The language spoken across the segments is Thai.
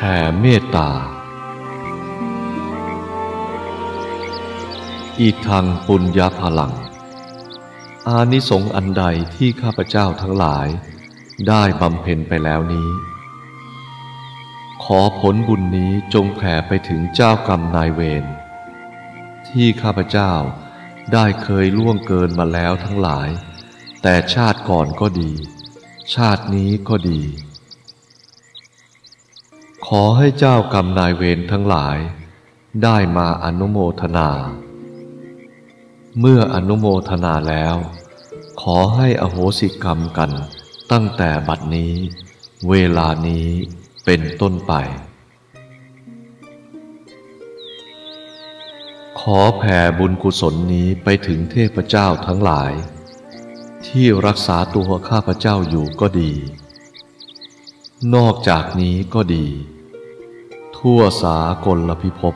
แผ่เมตตา อีกทางปุญญาพลัง อานิสงส์อันใดที่ข้าพเจ้าทั้งหลาย ได้บำเพ็ญไปแล้วนี้ ขอผลบุญนี้จงแผ่ไปถึงเจ้ากรรมนายเวรที่ข้าพเจ้าได้เคยล่วงเกินมาแล้วทั้งหลาย แต่ชาติก่อนก็ดี ชาตินี้ก็ดี ขอให้เจ้ากรรมนายเวรทั้งหลาย ได้มาอนุโมทนา เมื่ออนุโมทนาแล้ว ขอให้อโหสิกรรมกันตั้งแต่บัดนี้ เวลานี้เป็นต้นไป ขอแผ่บุญกุศลนี้ไปถึงเทพเจ้าทั้งหลาย ที่รักษาตัวข้าพเจ้าอยู่ก็ดี นอกจากนี้ก็ดี ทั่วสากลพิภพ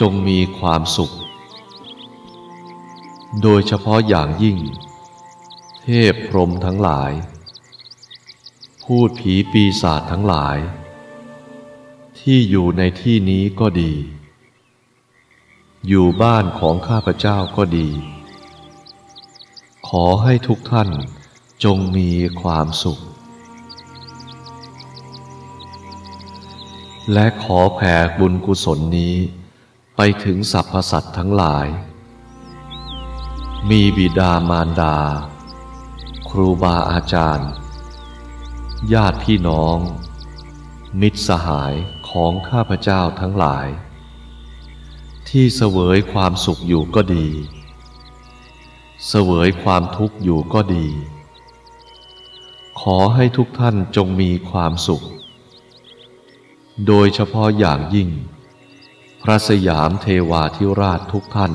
จงมีความสุข โดยเฉพาะอย่างยิ่ง เทพพรหมทั้งหลาย พูดผีปีศาจทั้งหลาย ที่อยู่ในที่นี้ก็ดี อยู่บ้านของข้าพเจ้าก็ดี ขอให้ทุกท่านจงมีความสุข และขอแผ่บุญกุศลนี้ ไปถึงสรรพสัตว์ทั้งหลาย มีบิดามารดา ครูบาอาจารย์ ญาติพี่น้อง มิตรสหายของข้าพเจ้าทั้งหลาย ที่เสวยความสุขอยู่ก็ดี เสวยความทุกข์อยู่ก็ดี ขอให้ทุกท่านจงมีความสุข โดยเฉพาะอย่างยิ่ง พระสยามเทวาธิราชทุกท่าน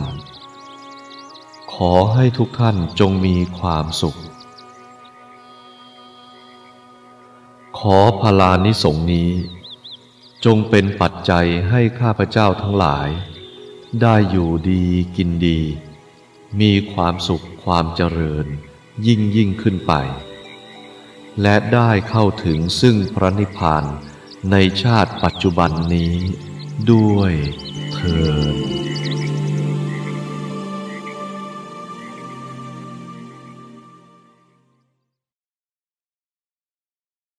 ขอให้ทุกท่านจงมีความสุข ขอพลานิสงนี้ จงเป็นปัจจัยให้ข้าพเจ้าทั้งหลาย ได้อยู่ดีกินดี มีความสุขความเจริญยิ่งยิ่งขึ้นไป และได้เข้าถึงซึ่งพระนิพพาน ในชาติปัจจุบันนี้ด้วยเธอ